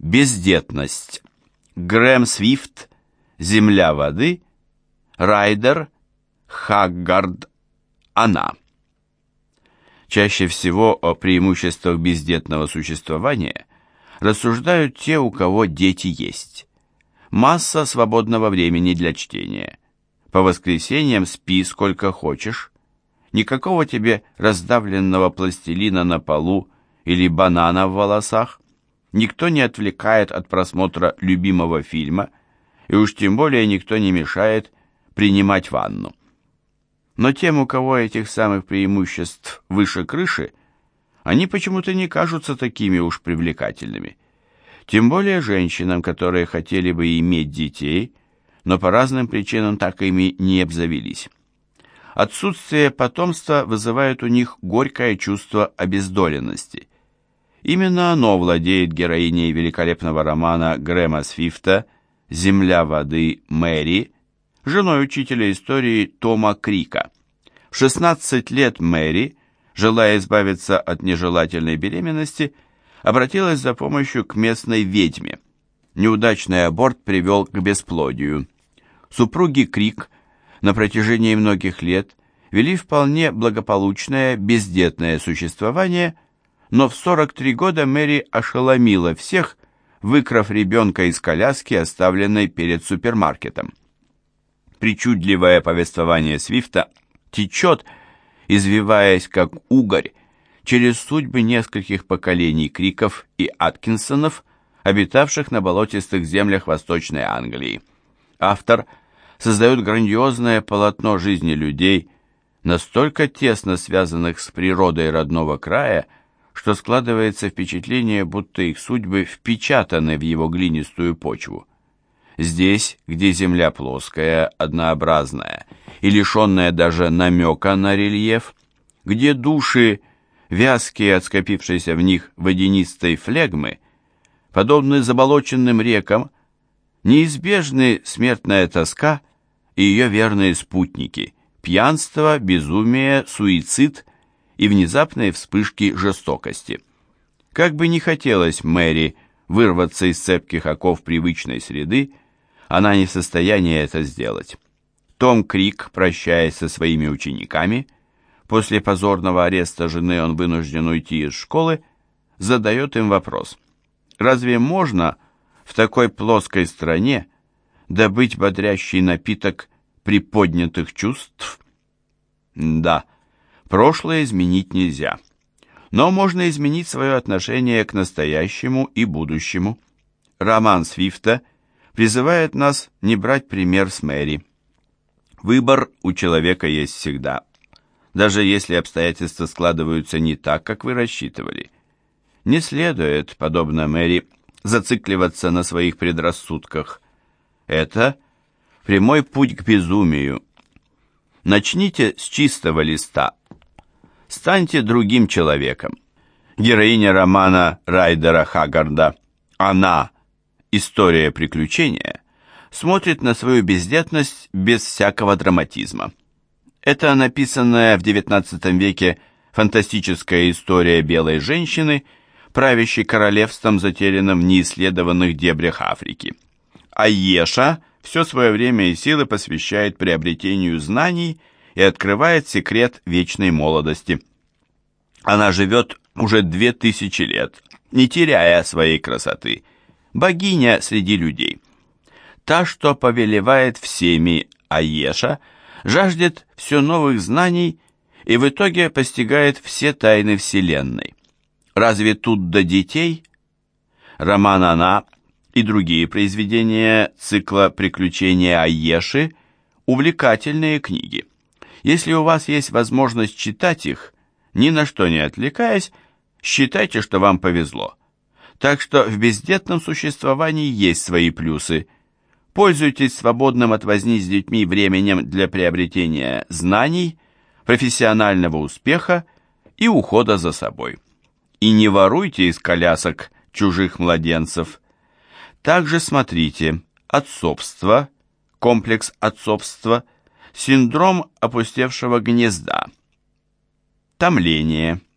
Бездетность. Грэм Свифт. Земля воды. Райдер. Хаггард. Она. Чаще всего о преимуществах бездетного существования рассуждают те, у кого дети есть. Масса свободного времени для чтения. По воскресеньям спи сколько хочешь. Никакого тебе раздавленного пластилина на полу или банана в волосах. Никто не отвлекает от просмотра любимого фильма, и уж тем более никто не мешает принимать ванну. Но тем, у кого этих самых преимуществ выше крыши, они почему-то не кажутся такими уж привлекательными. Тем более женщинам, которые хотели бы иметь детей, но по разным причинам так ими не обзавелись. Отсутствие потомства вызывает у них горькое чувство обездоленности. Именно оно владеет героиней великолепного романа Грэма Свифта «Земля воды Мэри», женой учителя истории Тома Крика. В 16 лет Мэри, желая избавиться от нежелательной беременности, обратилась за помощью к местной ведьме. Неудачный аборт привел к бесплодию. Супруги Крик на протяжении многих лет вели вполне благополучное бездетное существование, но в 43 года Мэри ошеломила всех, выкрав ребенка из коляски, оставленной перед супермаркетом. Причудливое повествование Свифта течет, извиваясь как угорь, через судьбы нескольких поколений Криков и Аткинсонов, обитавших на болотистых землях Восточной Англии. Автор создает грандиозное полотно жизни людей, настолько тесно связанных с природой родного края, что складывается впечатление, будто их судьбы впечатаны в его глинистую почву. Здесь, где земля плоская, однообразная и лишенная даже намека на рельеф, где души, вязкие от скопившейся в них водянистой флегмы, подобны заболоченным рекам, неизбежны смертная тоска и ее верные спутники – пьянство, безумие, суицид и внезапные вспышки жестокости. Как бы ни хотелось Мэри вырваться из цепких оков привычной среды, она не в состоянии это сделать. Том Крик, прощаясь со своими учениками, после позорного ареста жены он вынужден уйти из школы, задает им вопрос. Разве можно в такой плоской стране добыть бодрящий напиток приподнятых чувств? Да, прошлое изменить нельзя. Но можно изменить свое отношение к настоящему и будущему. Роман Свифта призывает нас не брать пример с Мэри. Выбор у человека есть всегда, даже если обстоятельства складываются не так, как вы рассчитывали. Не следует, подобно Мэри, зацикливаться на своих предрассудках. Это прямой путь к безумию. Начните с чистого листа. Станьте другим человеком. Героиня романа Райдера Хаггарда «Она» История приключения смотрит на свою бездетность без всякого драматизма. Это написанная в XIX веке фантастическая история белой женщины, правящей королевством, затерянным в неисследованных дебрях Африки. Айеша все свое время и силы посвящает приобретению знаний и открывает секрет вечной молодости. Она живет уже две тысячи лет, не теряя своей красоты – богиня среди людей. Та, что повелевает всеми, Аеша, жаждет все новых знаний и в итоге постигает все тайны Вселенной. Разве тут до детей? Роман «Она» и другие произведения цикла «Приключения Аеши» – увлекательные книги. Если у вас есть возможность читать их, ни на что не отвлекаясь, считайте, что вам повезло. Так что в бездетном существовании есть свои плюсы. Пользуйтесь свободным от возни с детьми временем для приобретения знаний, профессионального успеха и ухода за собой. И не воруйте из колясок чужих младенцев. Также смотрите отцовство, комплекс отцовства, синдром опустевшего гнезда, томление –